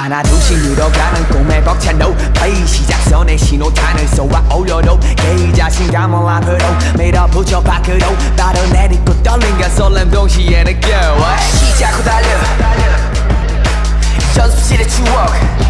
하나 둘씩 늘어가는 꿈에 벅찬 play 시작선에 신호탄을 쏘아 올려도 개의 자신감을 앞으로 밀어 붙여 밖으로. 바로 내딛고 떨림과 설렘 동시에 느껴. 시작 후 달려. 연습실의 추억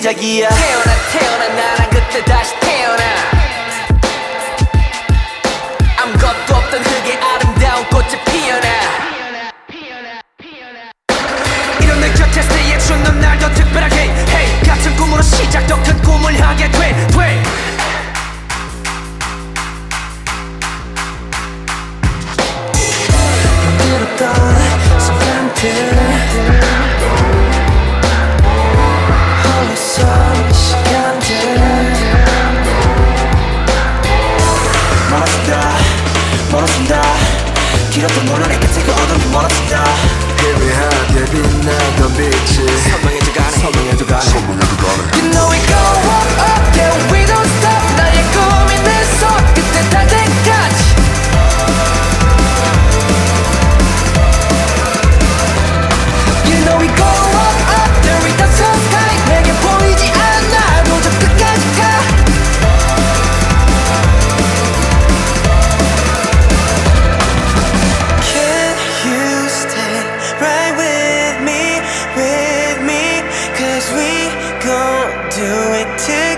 시작이야. 태어나 태어나 나랑 그때 다시 길었던 노련의 끝에 그 어둠이 멀어진다. 희미하게 빛나던 빛이 선명해져가네. 선명해져가네. You know do it together